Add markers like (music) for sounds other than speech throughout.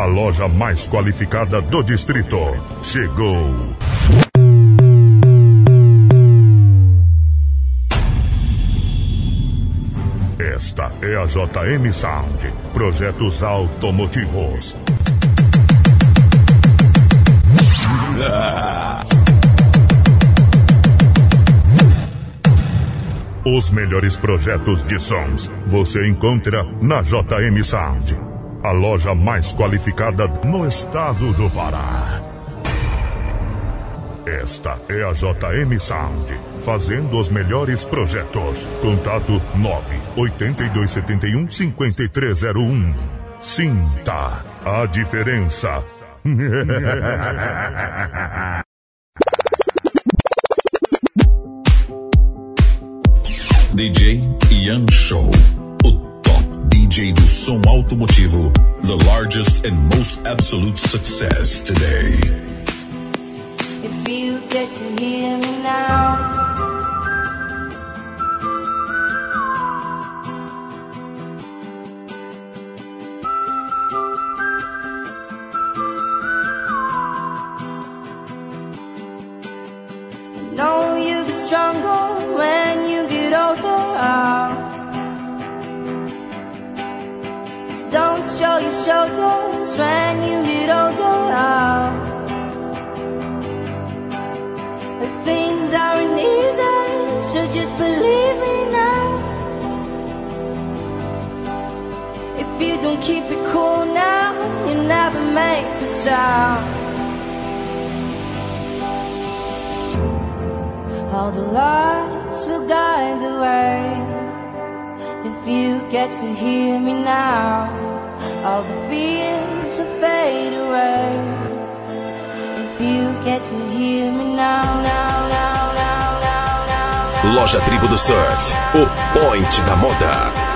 a loja mais qualificada do distrito. Chegou. Esta é a JM Sound. Projetos automotivos. Os melhores projetos de sons você encontra na JM Sound, a loja mais qualificada no estado do Pará. Esta é a JM Sound, fazendo os melhores projetos. Contato 9 8271 5301. Sinta a diferença. (laughs) DJ Ian Show. DJ do som automotivo. The largest and most absolute success today. If you get to hear me now. I show your shoulders when you get older. But things aren't easy, so just believe me now. If you don't keep it cool now, you never make a sound. All the lights will guide the way. If you get to hear me now, all the fears will fade away. If you get to hear me now, now, now, now, now, now, now. Loja Tribo do Surf, o point da moda.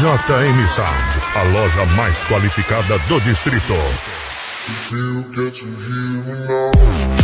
JM Sound, a loja mais qualificada do distrito. If you get to hear me now.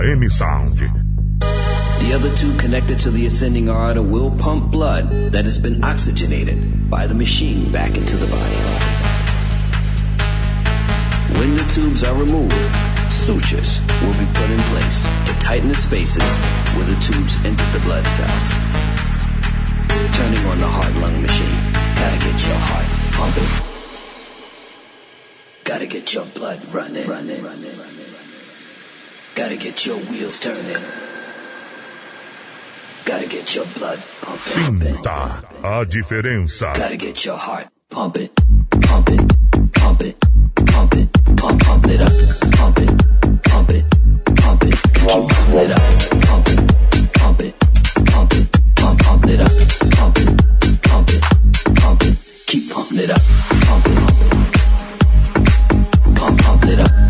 JM Sound. The other two connected to the ascending aorta will pump blood that has been oxygenated by the machine back into the body. When the tubes are removed, sutures will be put in place to tighten the spaces where the tubes enter the blood cells. Turning on the heart lung machine. Gotta get your heart pumping. Gotta get your blood running. running, running. running. Gotta get your wheels turning. Gotta get your blood pumping. Sinta a diferença. Gotta get your heart pumping. Pump it, pump it, pump it, pump, pump it up. Pump it, pump it, pump it, keep pumping it up. Pump it, pump it, pump it, pump, pump it up. Pump it, pump it, pump it, keep pumping it up. Pump it, pump, pump it up.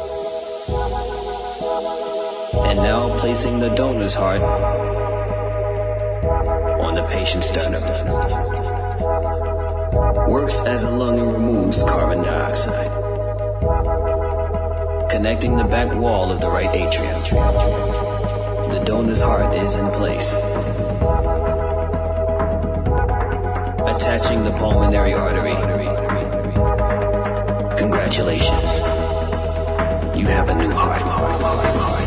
And now placing the donor's heart on the patient's sternum. Works as a lung and removes carbon dioxide. Connecting the back wall of the right atrium. The donor's heart is in place. Attaching the pulmonary artery Congratulations. You have a new heart.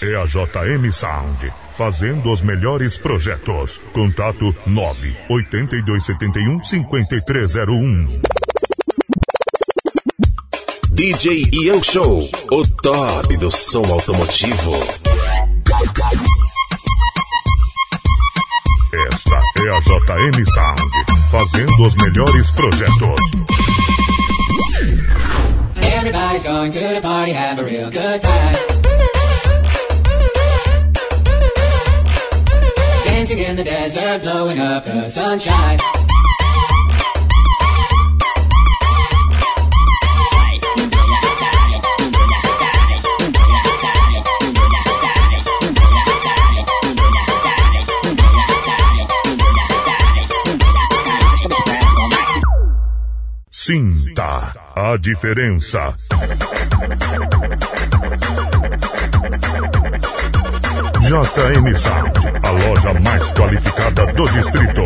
JM Sound, fazendo os melhores projetos. Contato 9 8271 5301. DJ Ian Show, o top do som automotivo. Esta é a JM Sound, fazendo os melhores projetos. Everybody's going to the party, have a real good time. dancing in the desert, blowing up the sunshine. Sinta a diferença. JM Sound loja mais qualificada do distrito.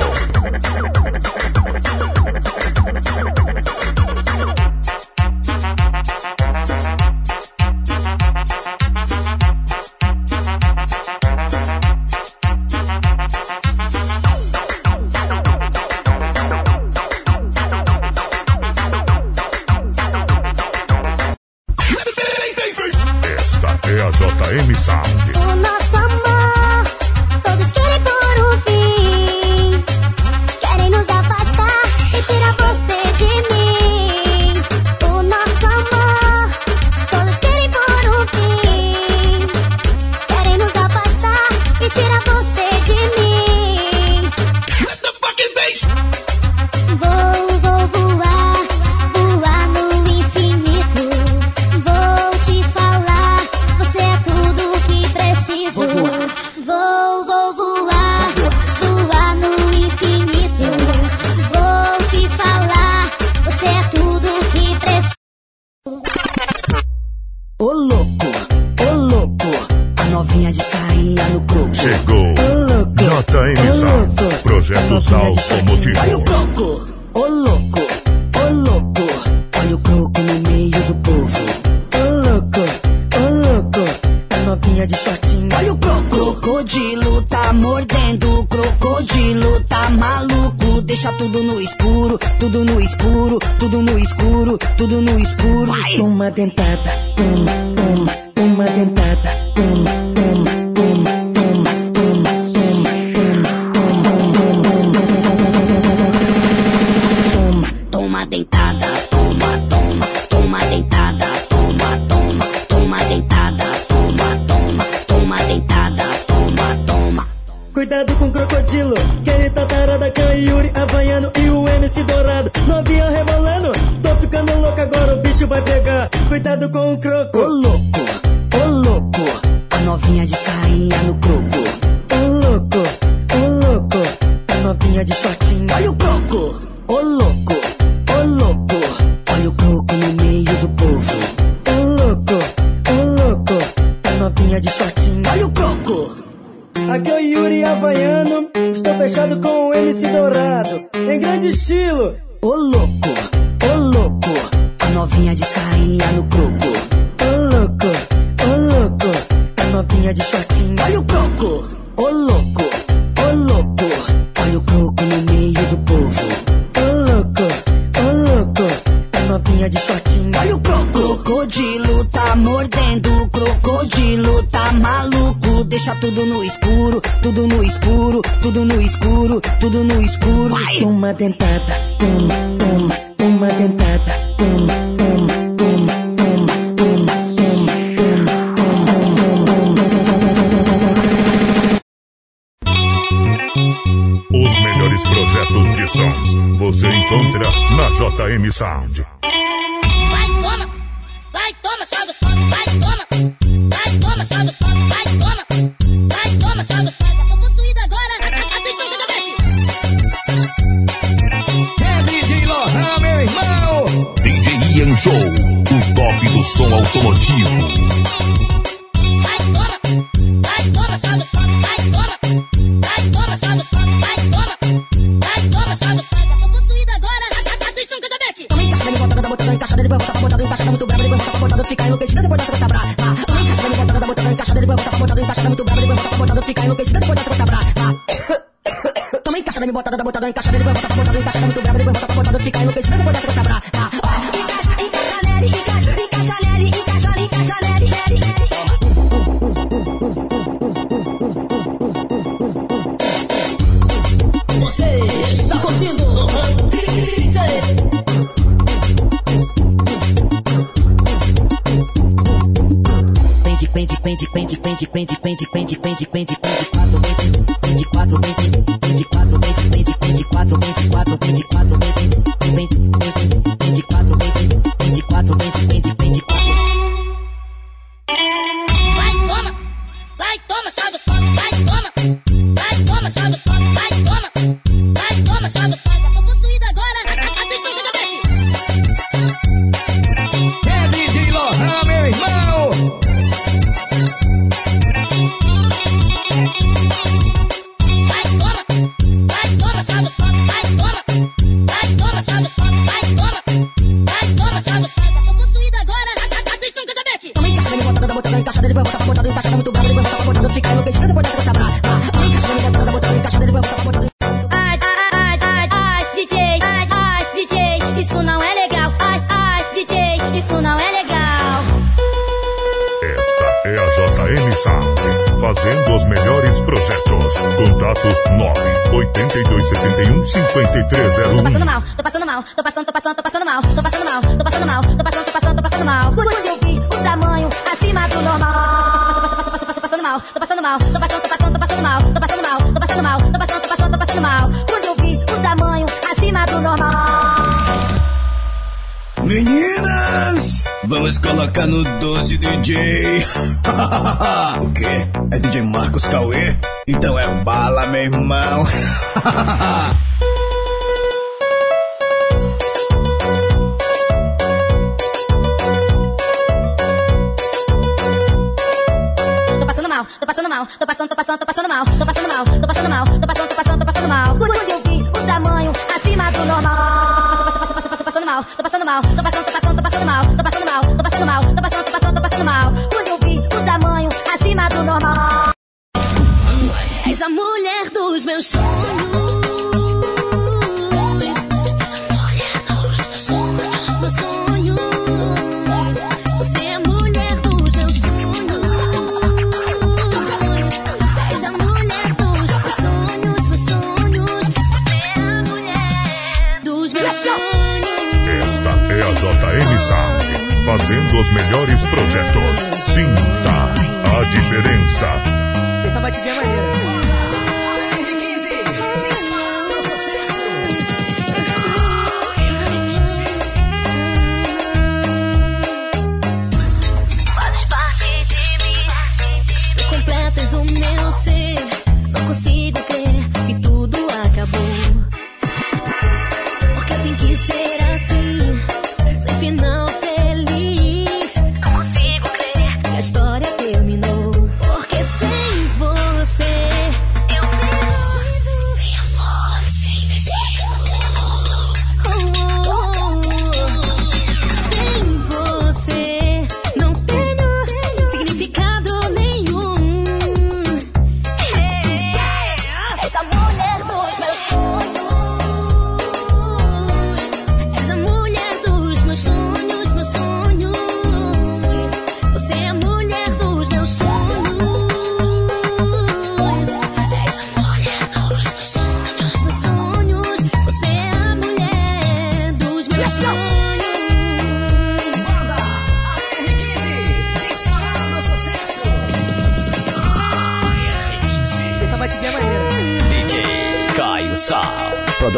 JM Sound. Vai, toma! Vai, toma, só dos pobres, vai, toma! Vai, toma, só dos pobres, vai, toma! Vai, toma, só dos pobres, tô possuído agora! A, atenção, que eu É DJ Lohan, meu irmão! DJ Ian Show, o top do som automotivo. quente, quente, quente, quente, quente, quente, quente. é a JM Sound, fazendo os melhores projetos. Contato 982715301. Tô passando mal, tô passando mal, tô passando, tô passando, tô passando mal, tô passando mal, tô passando mal, tô passando, tô passando, tô passando mal. Quando eu vi o tamanho acima do normal. Tô passando mal, tô passando mal, tô passando, tô passando, tô passando mal, tô passando mal, tô passando mal, tô passando, tô passando, tô passando mal. Quando eu vi o tamanho acima do normal. Meninas! Vamos colocar no 12 DJ. o que? É DJ Marcos Cauê? Então é bala, meu irmão. tô passando mal, tô passando mal, tô passando, tô passando, tô passando mal, tô passando mal, tô passando mal, tô passando, tô passando, tô passando mal. Quando eu vi o tamanho acima do normal, tô passando mal, tô passando mal, tô passando, tô passando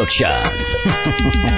Yorkshire. (laughs)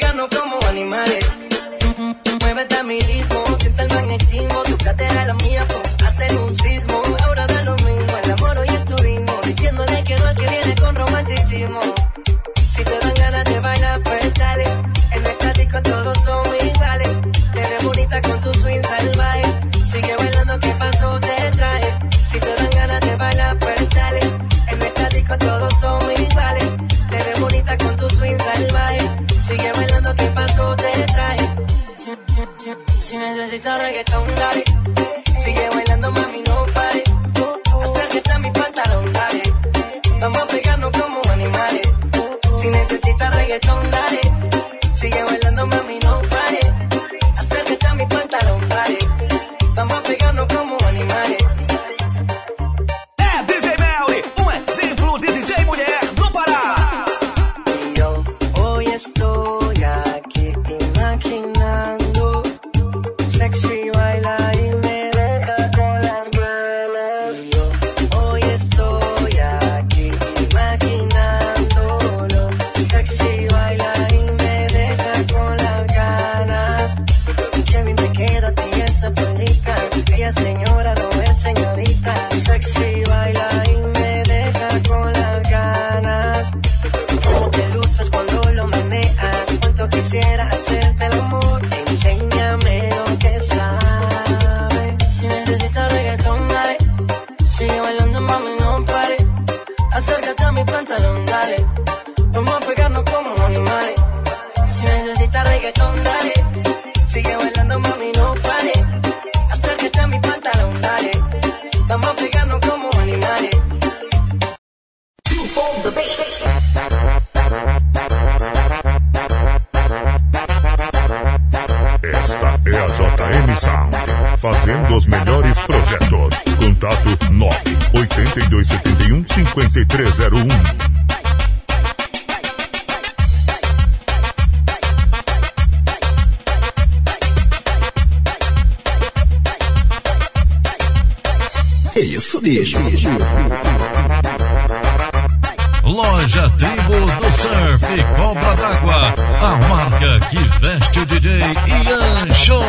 pegarnos como animales. Muévete a mi ritmo, siente el magnetismo, tu cadera la mía, pues, hacer un sismo. Ahora da lo mismo, el amor y el turismo, diciéndole que no al que viene con romanticismo. É isso mesmo. Loja Tribo do Surf Cobra d'Água, a marca que veste o DJ Ian Show.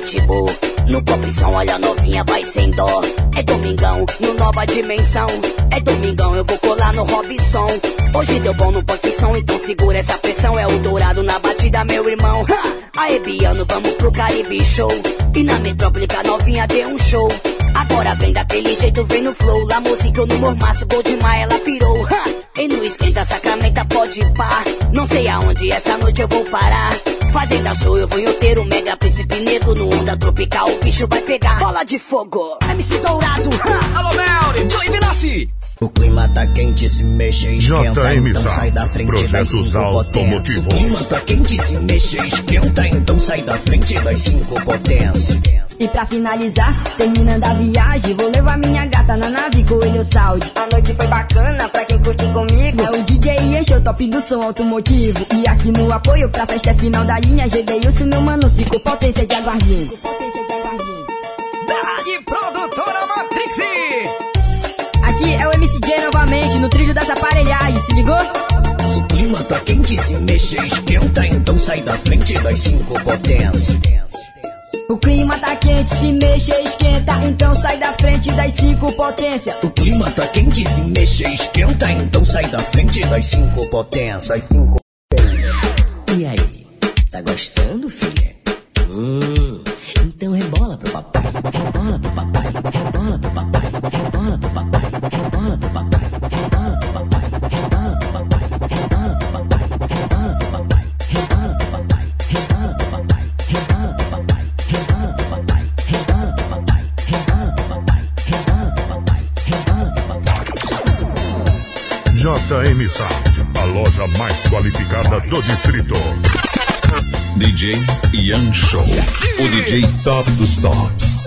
Pitbull. No som, olha a novinha, vai sem dó. É domingão, no nova dimensão. É domingão, eu vou colar no Robson. Hoje deu bom no punk som, então segura essa pressão. É o dourado na batida, meu irmão. Ha! Aê, Biano, vamos pro Caribe Show. E na metrópole a novinha deu um show. Agora vem daquele jeito, vem no flow. Lá música eu no mormaço, gol demais, ela pirou. Ha! E no esquenta, sacramenta, pode pá. Não sei aonde essa noite eu vou parar. Fazenda show, eu vou em outeiro, mega príncipe negro. No onda tropical, o bicho vai pegar. Bola de fogo, MC Dourado. Ha! Alô, Melly, Joey Vinassi. O clima tá quente, se mexe, esquenta, JM então sai da frente das projetos cinco potências. automotivos. O clima tá quente, se mexe, esquenta, então sai da frente das cinco potências. E pra finalizar, terminando a viagem, vou levar minha gata na nave Coelho Saúde. A noite foi bacana pra quem curte comigo. É o DJ encheu o top do som automotivo. E aqui no apoio pra festa é final da linha, Gedeilson, meu mano, cinco potência de aguardinho. Dali Produtora Matrix. Aqui é o MCJ novamente, no trilho dessa aparelhagem, se ligou? Se o clima tá quente, se mexe, esquenta, então sai da frente das cinco potências. O clima tá quente, se mexe, esquenta, então sai da frente das cinco potência. O clima tá quente, se mexe, esquenta, então sai da frente das cinco potências. Cinco E aí, tá gostando, filha? Hum, então rebola pro papai, rebola pro papai, rebola pro papai, JM Sound, a loja mais qualificada do distrito. DJ Ian Show, o DJ top dos tops.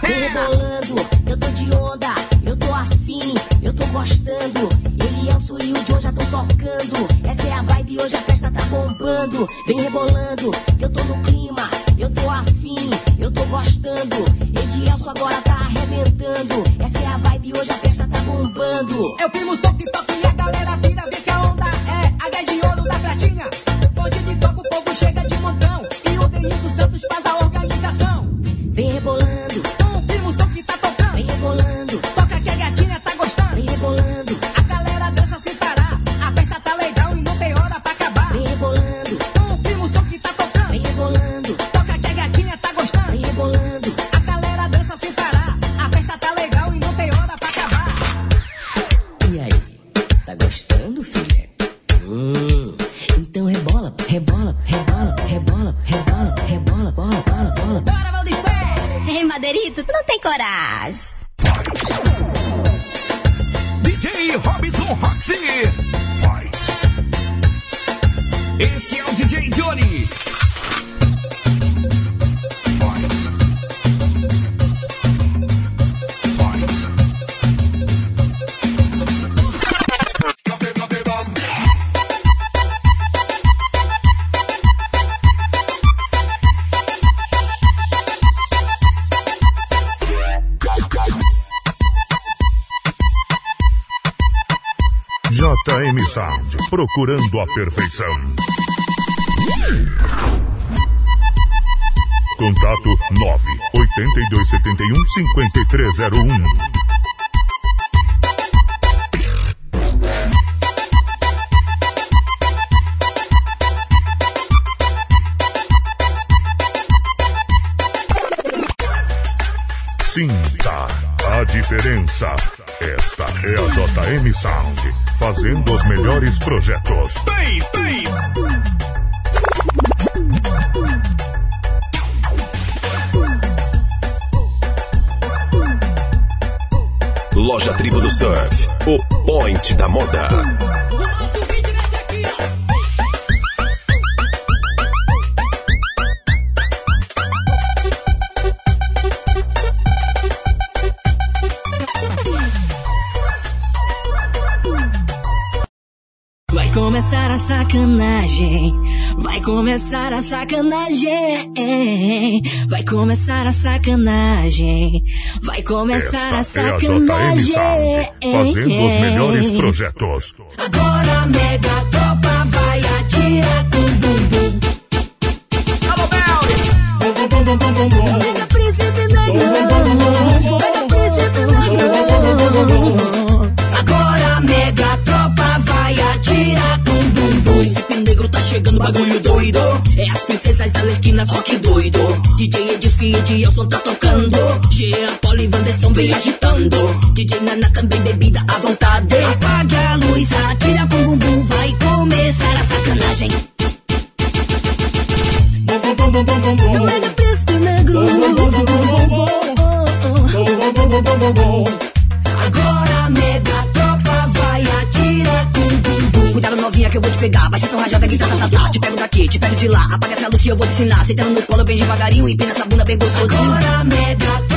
Vem rebolando, eu tô de onda, eu tô afim, eu tô gostando. Ele é o Sul e o Joe já tão tocando. Essa é a vibe, hoje a festa tá bombando. Vem rebolando, eu tô no clima, eu tô afim, tô gostando. Edielso agora tá arrebentando. Essa é a vibe, hoje a festa tá bombando. Eu primo som que toca procurando a perfeição. Contato 9 8271 5301. Sinta a diferença. Esta é a JM Sound, fazendo os melhores projetos. Loja Tribo do Surf, o point da moda. Sacanagem. Vai começar a sacanagem. Vai começar a sacanagem. Vai começar a Esta é a JM sacanagem. Sound, fazendo os melhores projetos. Agora mega chegando, bagulho doido. É as princesas alerquinas, só que doido. DJ Edilson e Edilson tá tocando. Jean, Paulo e Vanderson vem agitando. DJ Nana também bebida à vontade. Apague a luz, atira com bumbum. Vai começar a sacanagem. Mega príncipe negro. Agora a mega tropa vai atirar com bumbum. Cuidado novinha que eu vou te pegar. Vai ser só rajada que tá, tá, tá, Te pego de lá. Apaga essa luz que eu vou te ensinar. Sentando no colo bem devagarinho. Empina essa bunda bem gostosinho. Agora mega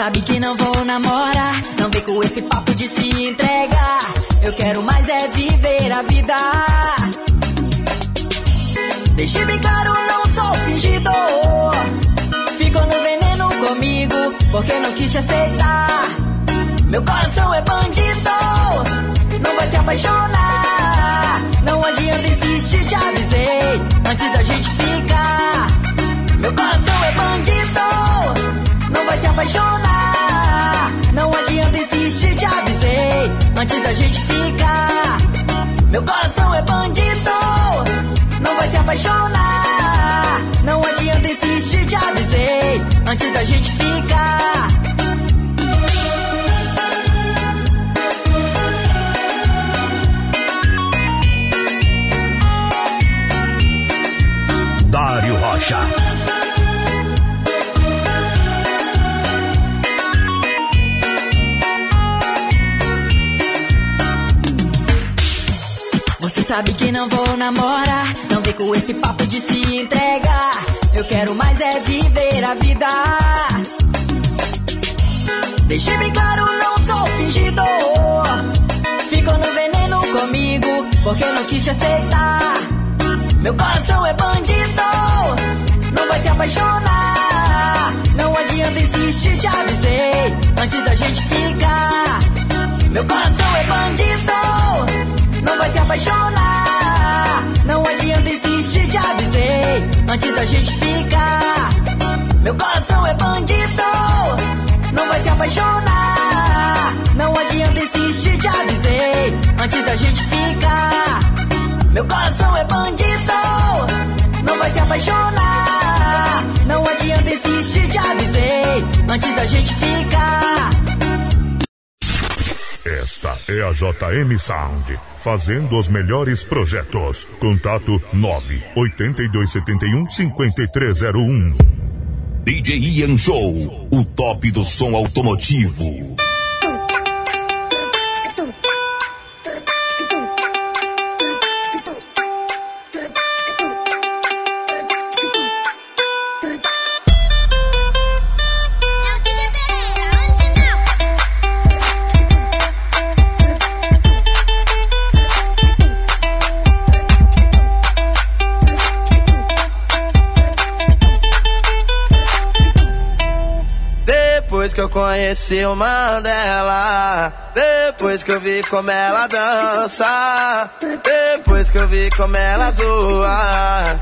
sabe que não vou namorar. Não vem com esse papo de se entregar. Eu quero mais é viver a vida. Deixe bem claro, não sou fingidor. Ficou no veneno comigo, porque não quis te aceitar. Meu coração é bandido, não vai se apaixonar. Não adianta insistir, te avisei, antes da gente ficar. Meu coração é bandido, não vai se apaixonar. Não adianta insistir, te avisei, antes da gente ficar. Meu coração é bandido, não vai se apaixonar. Não adianta insistir, te avisei, antes da gente ficar. Dário Rocha. Sabe que não vou namorar. Não vem com esse papo de se entregar. Eu quero mais é viver a vida. Deixe bem claro, não sou fingidor. Ficou no veneno comigo, porque não quis te aceitar. Meu coração é bandido, não vai se apaixonar. Não adianta insistir, te avisei antes da gente ficar. Meu coração é bandido, não vai se apaixonar. Não adianta insistir, te avisei antes da gente ficar. Meu coração é bandido, não vai se apaixonar. Não adianta insistir, te avisei antes da gente ficar. Meu coração é bandido, não vai se apaixonar. Não adianta insistir, te avisei antes da gente ficar. Esta é a JM Sound, fazendo os melhores projetos. Contato 9 8271 5301. DJ Ian Show, o top do som automotivo. Depois que eu vi como ela dança, depois que eu vi como ela zoa,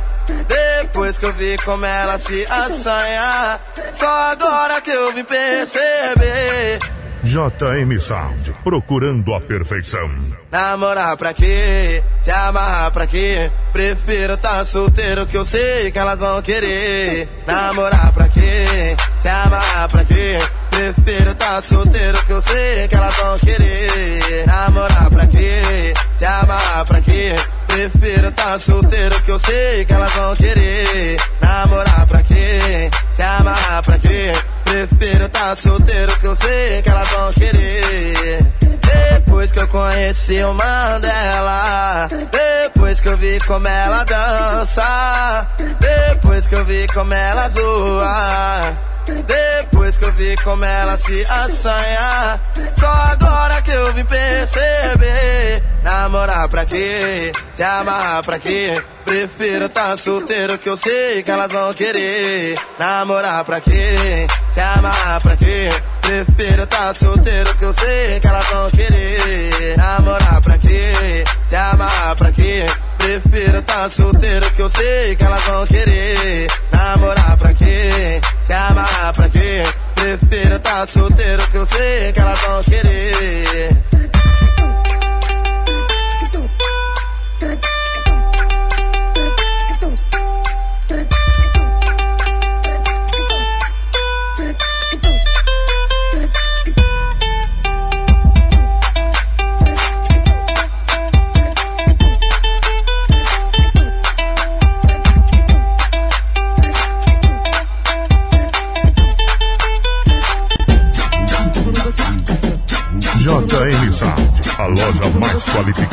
depois que eu vi como ela se assanha, só agora que eu vim perceber. JM Sound, procurando a perfeição. Namorar pra quê? Se amarrar pra quê? Prefiro tá solteiro que eu sei que elas vão querer. Namorar pra quê? Se amarrar pra quê? Prefiro tá solteiro que eu sei que elas vão querer. Namorar pra quê? Se amarrar pra quê? Prefiro tá solteiro que eu sei que elas vão querer. Namorar pra quê? Se amarrar pra quê? Prefiro tá solteiro que eu sei que elas vão querer. Depois que eu conheci o Mandela, depois que eu vi como ela dança, depois que eu vi como ela zoa, depois que eu vi como ela se assanha, só agora que eu vim perceber. Namorar pra quê? Se amarrar pra quê? Prefiro tá solteiro que eu sei que elas vão querer. Namorar pra quê? Se amarrar pra quê? Prefiro tá solteiro que eu sei que elas vão querer. Namorar pra quê? Se amarrar pra quê? Prefiro tá solteiro que eu sei que elas vão querer. Namorar pra quê? Se amarrar pra quê? Prefiro tá solteiro que eu sei que elas vão querer.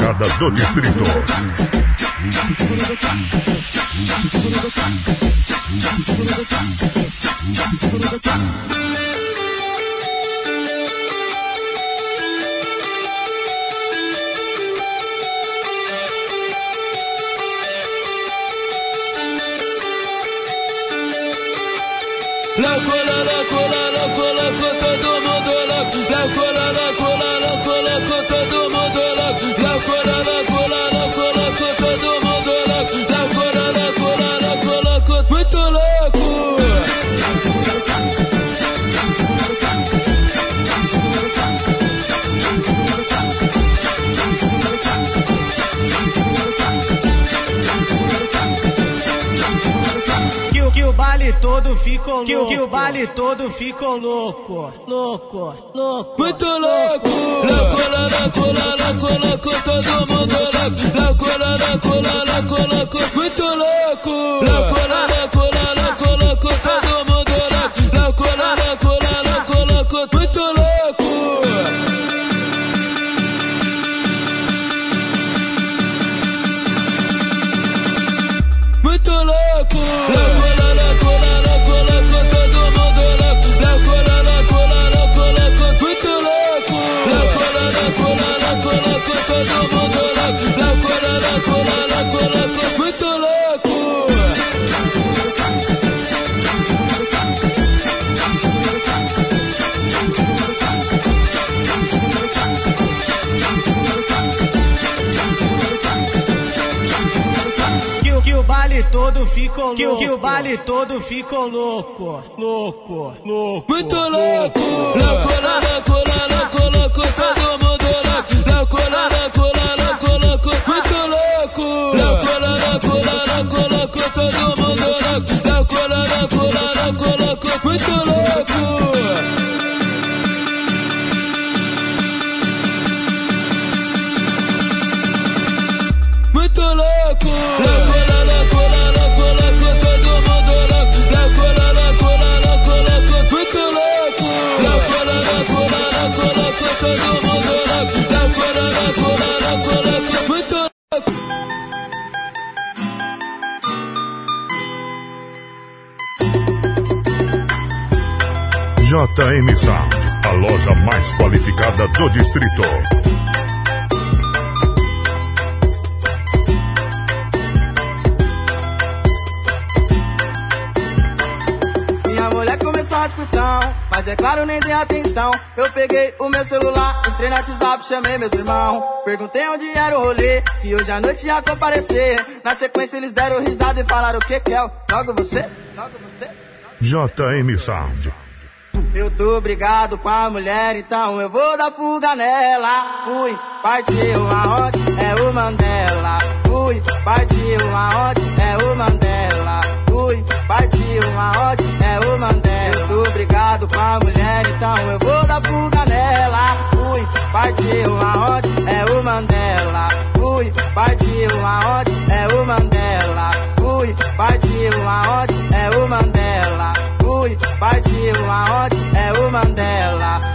Qualificada do distrito. Louco, louco, louco, louco, todo mundo louco. Louco, louco, louco, louco, todo mundo louco. Louco, louco. Que, o- que o baile todo ficou louco. Louco, louco. Muito louco! Louco, louco, louco, louco, todo mundo louco. Louco, louco, louco, louco, muito louco! Louco, louco, louco, louco, todo mundo louco, louco, muito louco. Que, o baile todo ficou louco. Que, que o baile todo ficou louco. Louco, louco. Muito louco. Louco, louco, louco, louco, louco todo mundo louco. Louco, louco louco, louco, louco, todo mundo louco, louco, louco, louco, louco, muito louco. JM Sound, a loja mais qualificada do distrito. Minha mulher começou a discussão, mas é claro, nem dei atenção. Eu peguei o meu celular, entrei no WhatsApp, chamei meus irmãos. Perguntei onde era o rolê, que hoje à noite ia comparecer. Na sequência eles deram risada e falaram o que que é? Logo você? Logo você? JM Sound. Eu tô brigado com a mulher, então eu vou dar fuga nela. Fui, partiu aonde? É o Mandela. Fui, partiu aonde? É o Mandela. Fui, partiu aonde? É o Mandela. Eu tô brigado com a mulher, então eu vou dar fuga nela. Fui, partiu aonde? É o Mandela. Fui, partiu aonde? É o Mandela. Fui, partiu aonde? É o Mandela. Fui, partiu aonde? É o Mandela.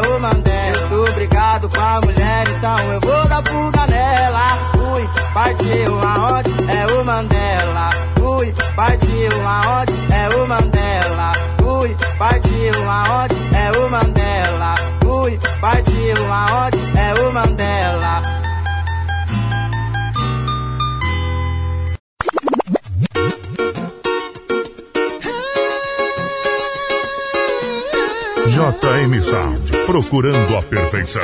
o Mandela. Eu tô com a mulher, então eu vou dar fuga nela. Fui, partiu aonde? É o Mandela. Fui, partiu aonde? É o Mandela. Fui, partiu aonde? É o Mandela. Fui, partiu aonde? É o Mandela. JM Sound, procurando a perfeição.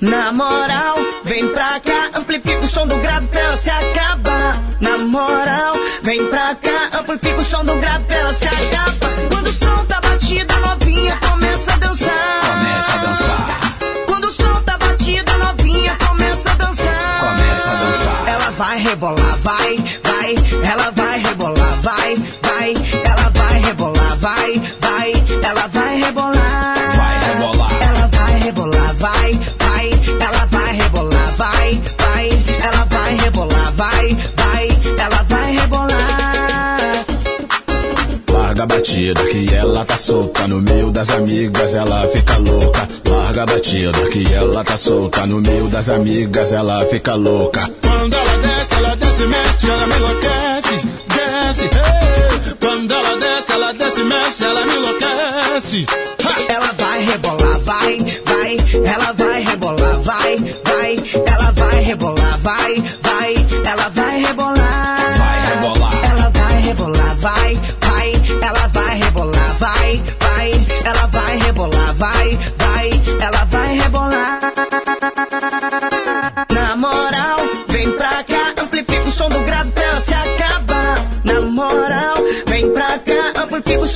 Na moral, vem pra cá, amplifica o som do grave pra ela se acabar. Na moral, vem pra cá, amplifica o som do grave pra ela se acabar. Quando o som tá batido, a novinha começa a dançar. Começa a dançar, Quando o som tá a novinha começa a dançar. começa a dançar. Ela vai rebolar, vai, vai. Ela vai rebolar, vai, vai. Ela vai rebolar, vai, vai. Ela vai rebolar. Vai rebolar. Ela vai rebolar, vai, vai. Ela vai rebolar, vai, vai. Ela vai rebolar, vai, vai. Ela vai rebolar. Larga a batida que ela tá solta no meio das amigas, ela fica louca. Larga a batida que ela tá solta no meio das amigas, ela fica louca. Quando ela desce, ela desce, mexe, ela me enlouquece, desce, mexe, ela me enlouquece. Ela vai rebolar, vai, vai. Ela vai rebolar, vai, vai. Ela vai rebolar, vai, vai. Ela vai rebolar. Vai rebolar. Ela vai rebolar, vai, vai. Ela vai rebolar, vai, vai. Ela vai rebolar, vai, vai. Ela vai rebolar.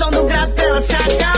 Som do grave pra ela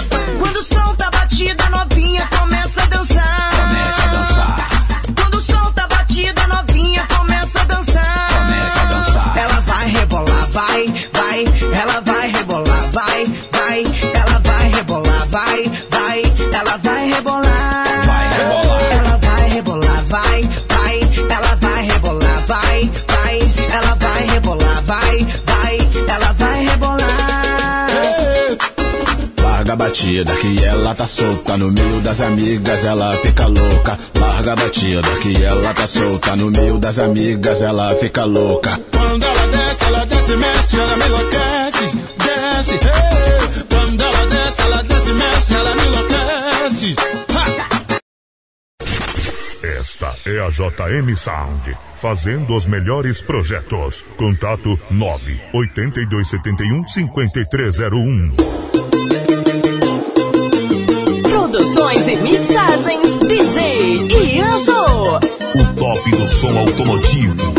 batida, que ela tá solta no meio das amigas, ela fica louca. Larga a batida, que ela tá solta no meio das amigas, ela fica louca. Quando ela desce, ela desce, mexe, ela me enlouquece, desce. Hey. Quando ela desce, ela desce, mexe, ela me enlouquece. Esta é a JM Sound, fazendo os melhores projetos. Contato 98271 5301. Produções e mixagens DJ e O top do som automotivo.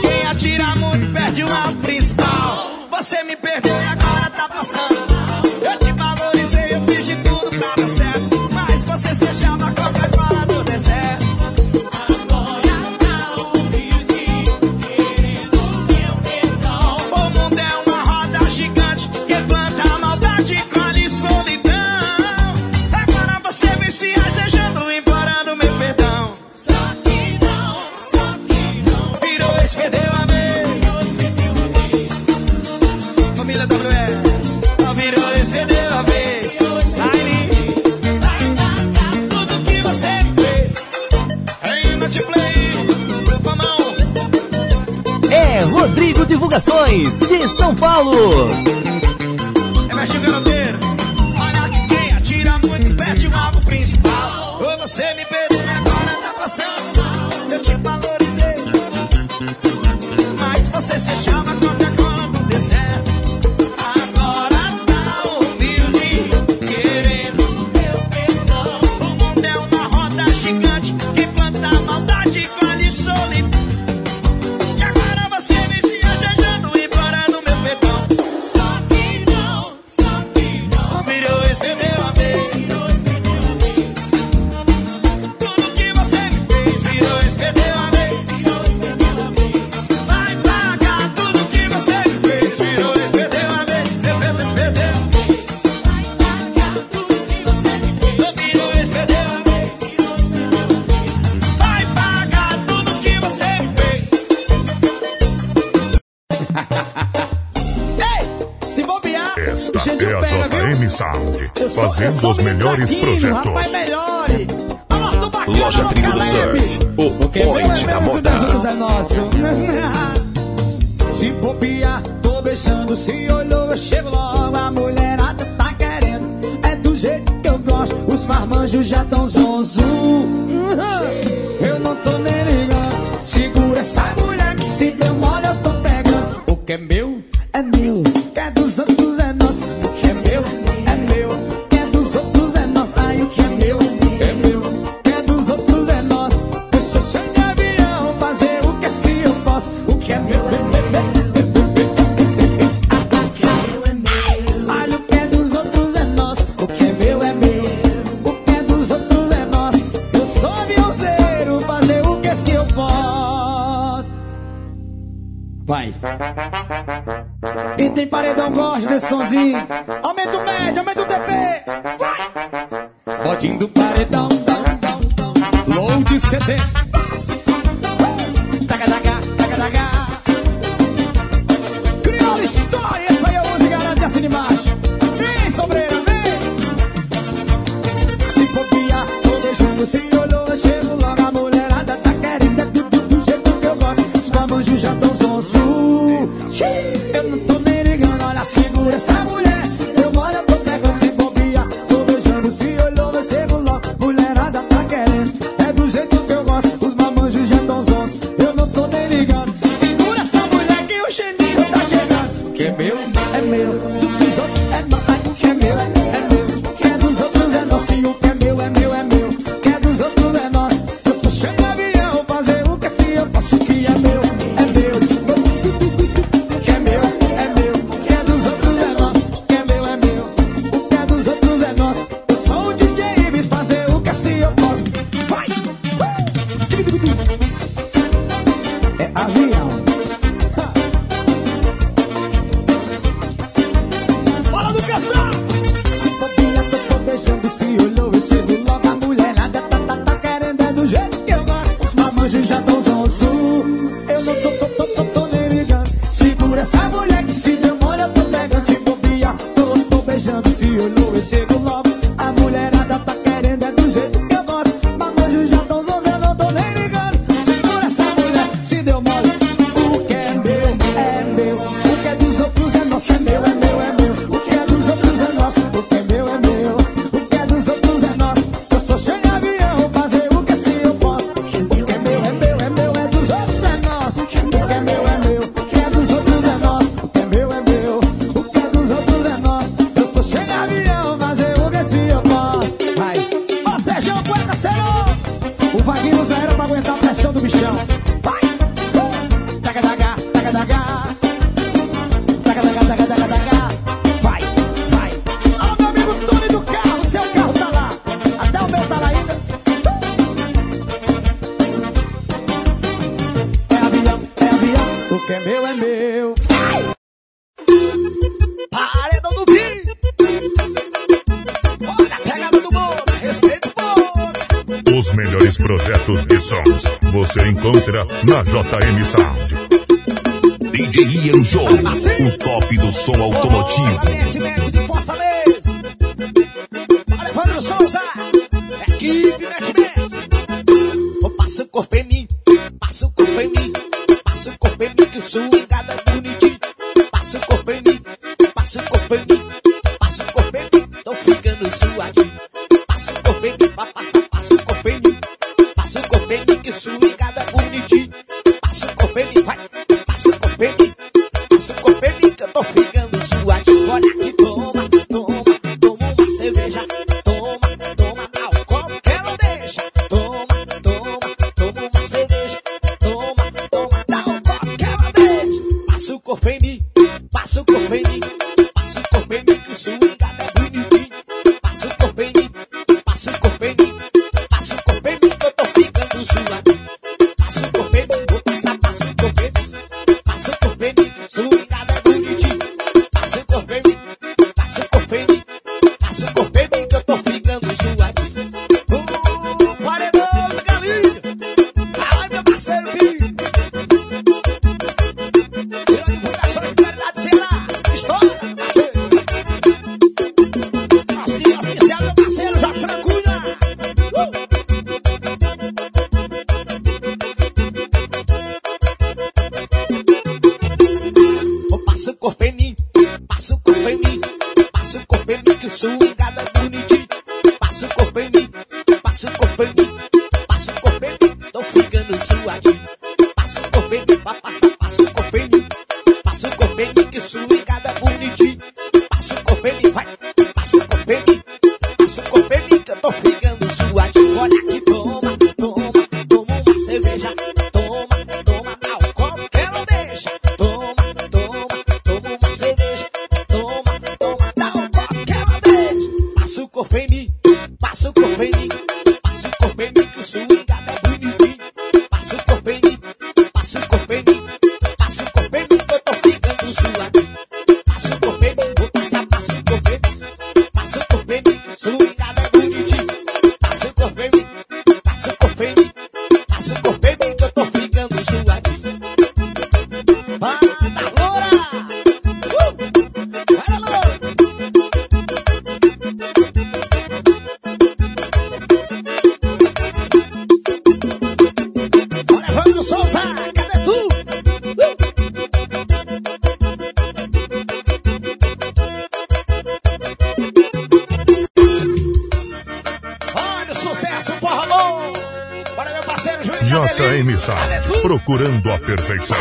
Quem atira muito perde uma principal. Você me perdeu e agora tá passando. Eu te valorizei, eu fiz de tudo pra dar certo. Mas você se chama como Comunicações de São Paulo. É mexe garoteiro, olha que quem atira muito perde o alvo principal. Ou você me perdeu agora tá passando mal. Eu te valorizei, mas você se chama melhores projetos. Rapaz, melhore. Bacana, Loja Tribo do Surf, o point da moda. É nosso. se bobear, tô beijando, se olhou, eu chego logo. A mulherada tá querendo, é do jeito que eu gosto. Os farmanjos já tão zoando. See. de plus. na JM Sound. DJ Ian Show, o top do som automotivo. Valdemir de Fortaleza, Alejandro Souza, equipe Matchman. Passa o corpo em passa o corpo em passa o corpo em mim que eu sou ligada bonitinho. Passa o corpo em passa o corpo em passa o corpo tô ficando suadinho. procurando a perfeição.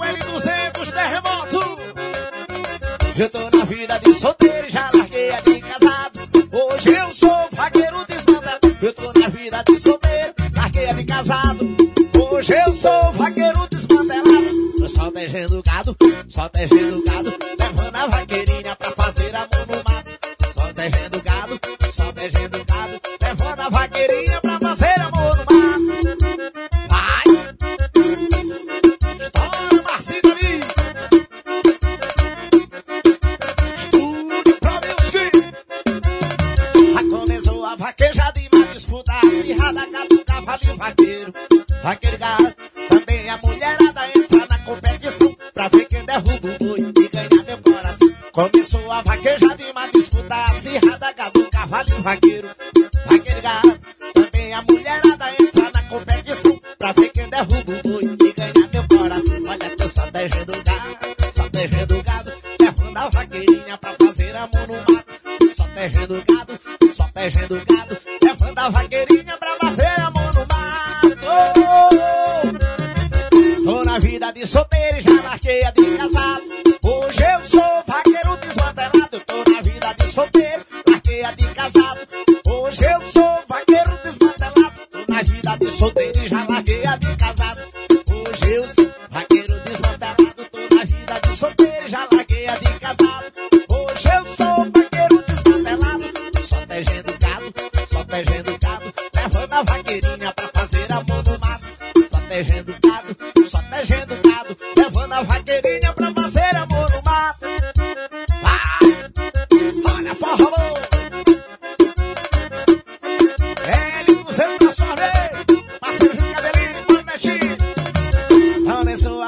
L200 terremoto. Eu tô na vida de solteiro, já larguei a de casado. Hoje eu sou vaqueiro desmandado. Eu tô na vida de solteiro, larguei a de casado. Hoje eu sou vaqueiro desmantelado. Tô só tejendo gado, só tejendo gado.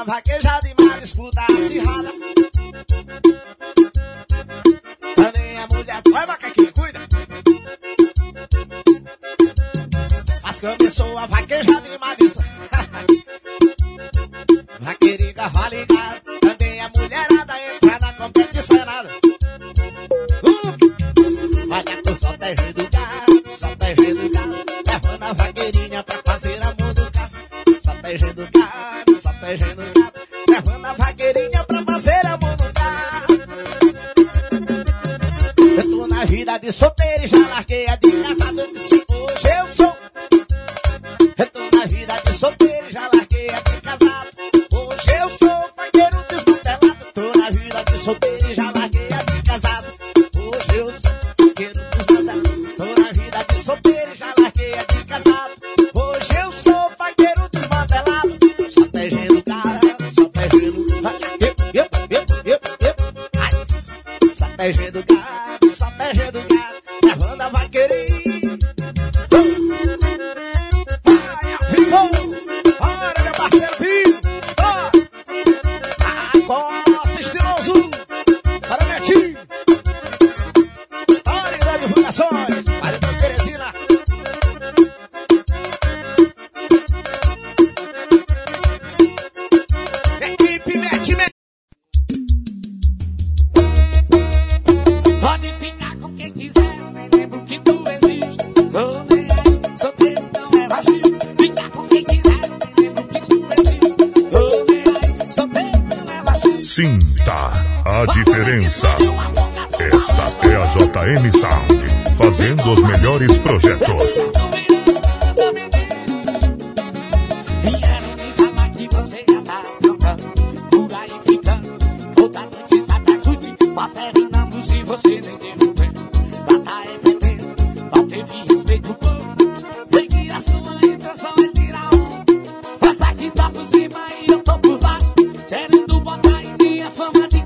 vaquejada e mal disputa acirrada. fama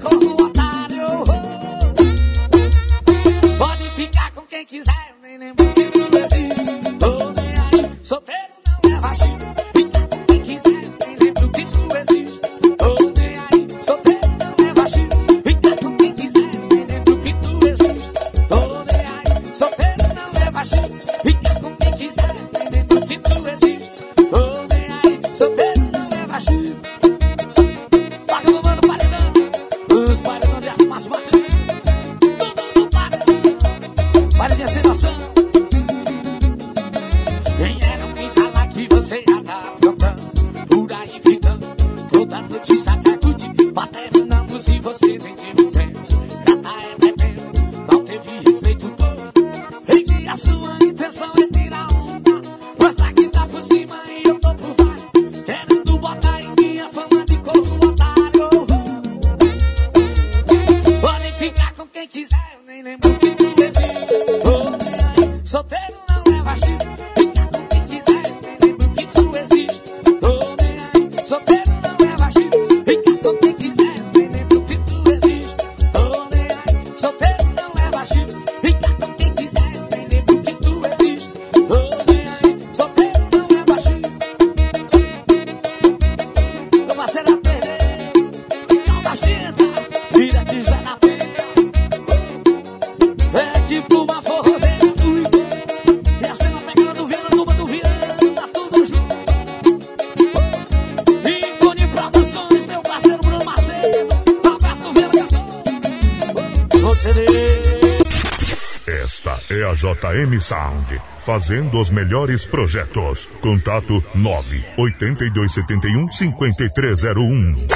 Sound, fazendo os melhores projetos. Contato 9 8271 5301.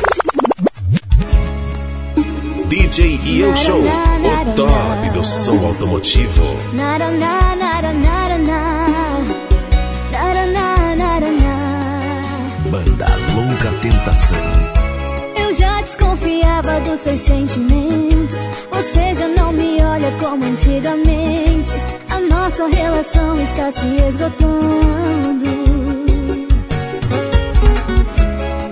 DJ e eu show, o top do som automotivo. Banda Louca Tentação. Eu já desconfiava dos seus sentimentos. Você já não me olha como antigamente nossa relação está se esgotando.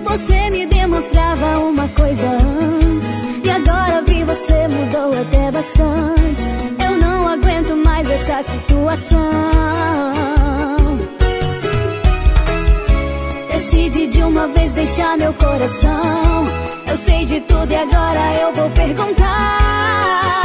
Você me demonstrava uma coisa antes E agora vi você mudou até bastante. Eu não aguento mais essa situação. Decide de uma vez deixar meu coração. Eu sei de tudo e agora eu vou perguntar.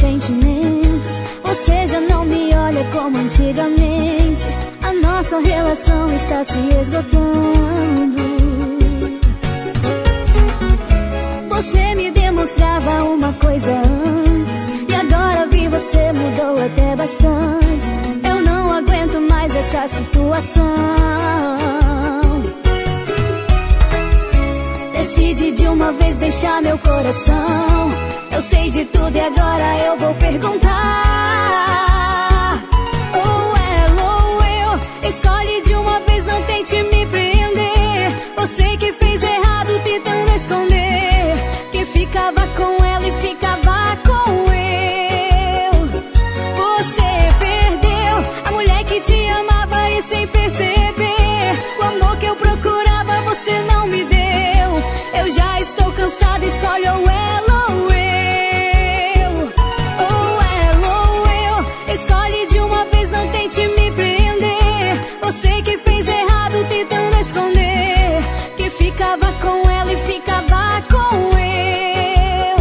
sentimentos. Você já não me olha como antigamente. A nossa relação está se esgotando. Você me demonstrava uma coisa antes. E agora vi você mudou até bastante. Eu não aguento mais essa situação. Decide de uma vez deixar meu coração. Eu sei de tudo e agora eu vou perguntar. Ou ela ou eu. Escolhe de uma vez, não tente me prender. Você que fez errado tentando esconder. Que ficava com ela e ficava com eu. Você perdeu a mulher que te amava e sem perceber. O amor que eu procurava você não me deu. Eu já estou cansada, escolhe ou ela ou eu. Ficava com ela e ficava com eu.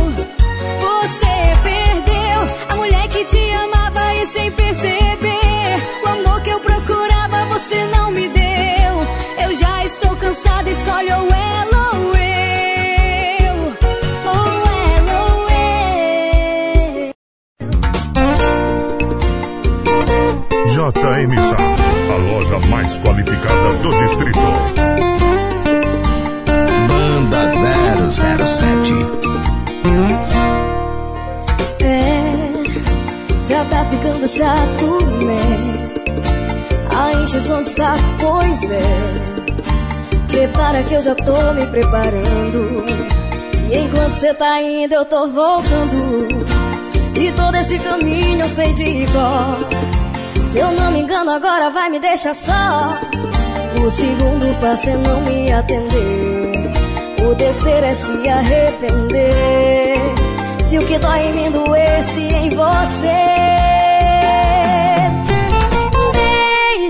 Você perdeu a mulher que te amava e sem perceber. O amor que eu procurava você não me deu. Eu já estou cansada, escolhe ou ela ou eu. Ou ela ou eu. JM Sound, a loja mais qualificada do distrito. Ficando chato, né? A encheção de saco, pois é. Prepara que eu já tô me preparando. E enquanto cê tá indo, eu tô voltando. E todo esse caminho eu sei de cor. Se eu não me engano, agora vai me deixar só. O segundo passo é não me atender. O terceiro é se arrepender. Se o que dói em mim doesse em você.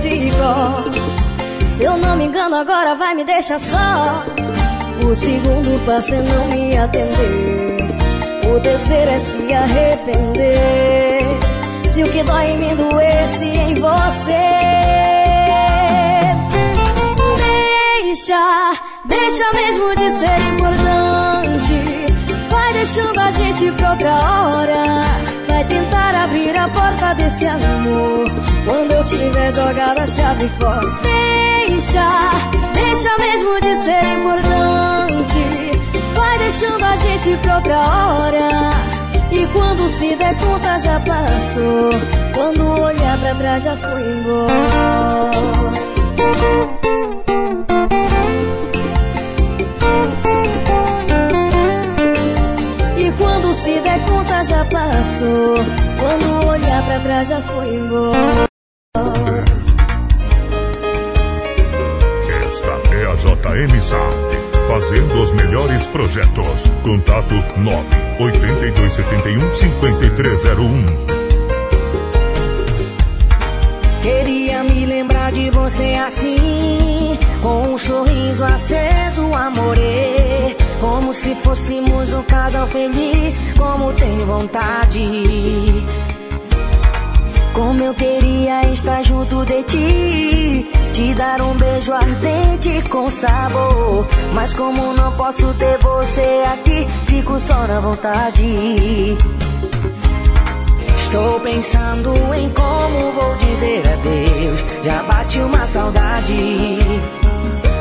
Sei de cor. Se eu não me engano, agora vai me deixar só. O segundo passo é não me atender. O terceiro é se arrepender. Se o que dói em mim doesse em você. Deixa, deixa mesmo de ser importante. Vai deixando a gente pra outra hora. Vai tentar abrir a porta desse amor quando eu tiver jogado a chave fora. Deixa, deixa mesmo de ser importante. Vai deixando a gente pra outra hora. E quando se der conta já passou. Quando olhar pra trás já foi embora. E quando se der conta já passou. Quando olhar pra trás já foi embora. Esta é a JM Sound, fazendo os melhores projetos. Contato 98271 5301. Queria me lembrar de você assim, com um sorriso aceso, amorê. Como se fôssemos um casal feliz, como tenho vontade. Como eu queria estar junto de ti, te dar um beijo ardente com sabor. Mas como não posso ter você aqui, fico só na vontade. Estou pensando em como vou dizer adeus. Já bate uma saudade.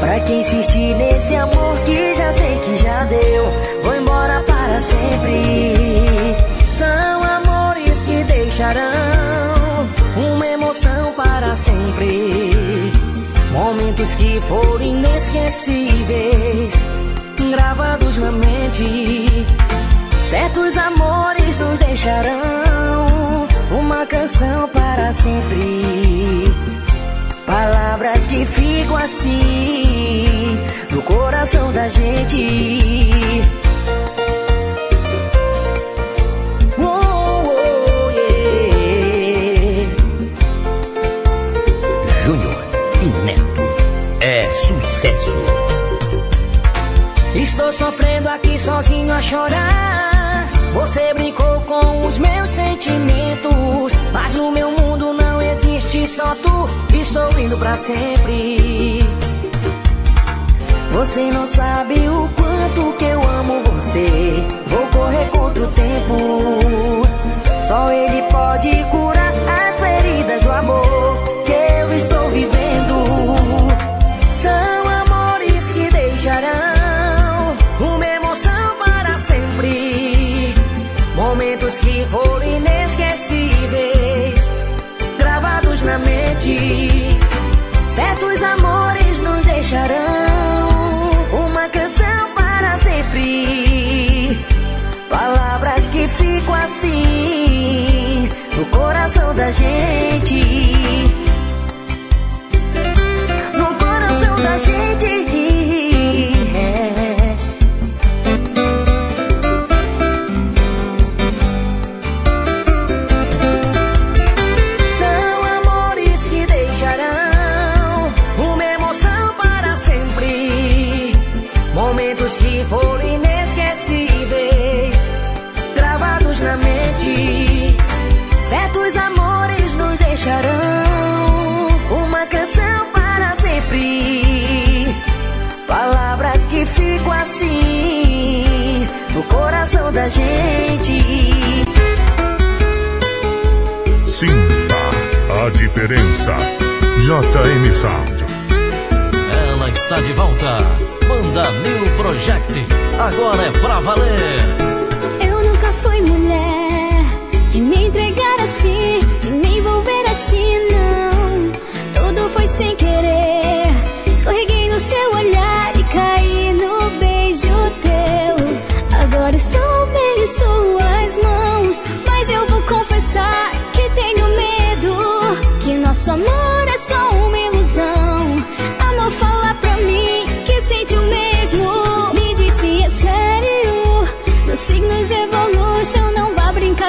Pra que insistir nesse amor que já sei que já deu? Vou embora para sempre. São amores que deixarão uma emoção para sempre. Momentos que foram inesquecíveis, gravados na mente. Certos amores nos deixarão uma canção para sempre. Palavras que ficam assim no coração da gente. Oh, oh. Júnior e Neto. É sucesso. Estou sofrendo aqui sozinho a chorar. Você brincou com os meus sentimentos. Mas no meu mundo não existe só Estou indo pra sempre. Você não sabe o quanto que eu amo você. Vou correr contra o tempo. Só ele pode curar as feridas do amor deixarão uma canção para sempre. Palavras que ficam assim no coração da gente. Diferença. JM Sound. Ela está de volta. Banda New Project. Agora é pra valer.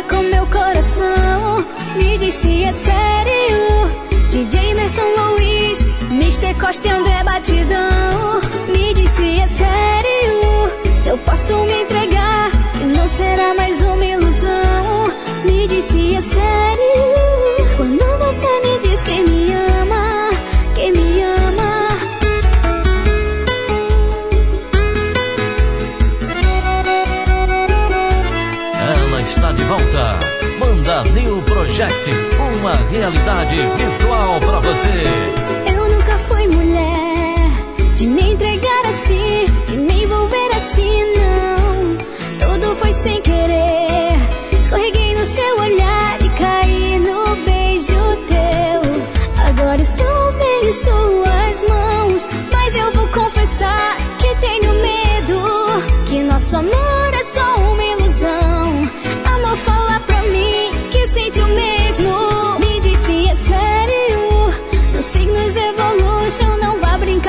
Com meu coração. Me disse é sério. DJ Emerson Luiz, Mr. Costa e André Batidão. Me disse é sério. Se eu posso me entregar, que não será mais uma ilusão. Me disse é sério. Project. Uma realidade virtual pra você. Eu nunca fui mulher de me entregar assim, de me envolver assim, não. Tudo foi sem querer. Escorreguei no seu olhar e caí no beijo teu. Agora estou vendo em suas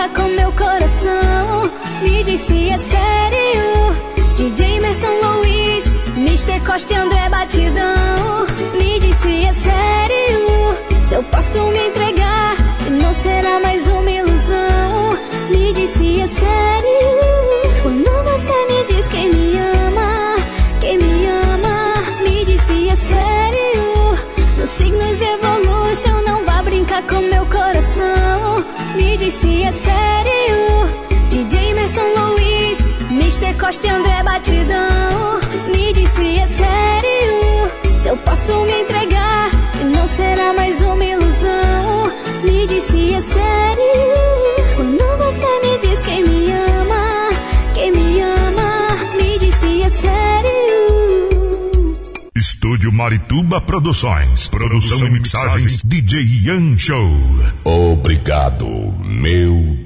brinca com meu coração. Me diz se é sério. DJ Merson Luiz, Mr. Costa e André Batidão. Me diz se é sério. Se eu posso me entregar, que não será mais uma ilusão. Me diz se é sério. Quando você me diz quem me ama, quem me ama, me diz se é sério. No Signos Evolution, não vá brincar com meu me disse é sério DJ Emerson Luiz Mr. Costa e André Batidão Me disse é sério Se eu posso me entregar E não será mais uma ilusão Me disse é sério Quando você me diz que me ama Que me ama Me disse é sério Estúdio Marituba Produções. Produção e mixagens DJ Ian Show. Obrigado, meu.